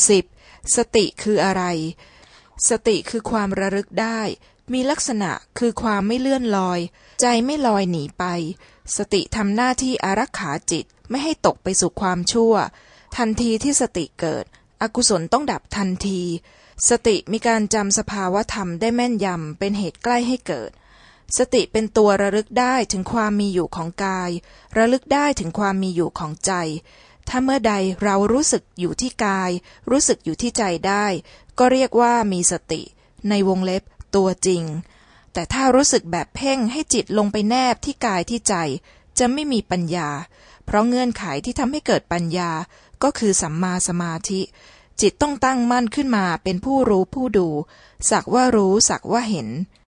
10. สติคืออะไร สติคือความระลึกได้ มีลักษณะคือความไม่เลื่อนลอย ใจไม่ลอยหนีไป สติทำหน้าที่อารักขาจิตไม่ให้ตกไปสู่ความชั่ว ทันทีที่สติเกิด อกุศลต้องดับทันที สติมีการจำสภาวะธรรมได้แม่นยำเป็นเหตุใกล้ให้เกิด สติเป็นตัวระลึกได้ถึงความมีอยู่ของกาย ระลึกได้ถึงความมีอยู่ของใจ ถ้าเมื่อใดเรารู้สึกอยู่ที่กาย รู้สึกอยู่ที่ใจได้ ก็เรียกว่ามีสติ ในวงเล็บตัวจริง แต่ถ้ารู้สึกแบบเพ่งให้จิตลงไปแนบที่กายที่ใจ จะไม่มีปัญญา เพราะเงื่อนไขที่ทำให้เกิดปัญญาก็คือสัมมาสมาธิ จิตต้องตั้งมั่นขึ้นมาเป็นผู้รู้ผู้ดู สักว่ารู้สักว่าเห็น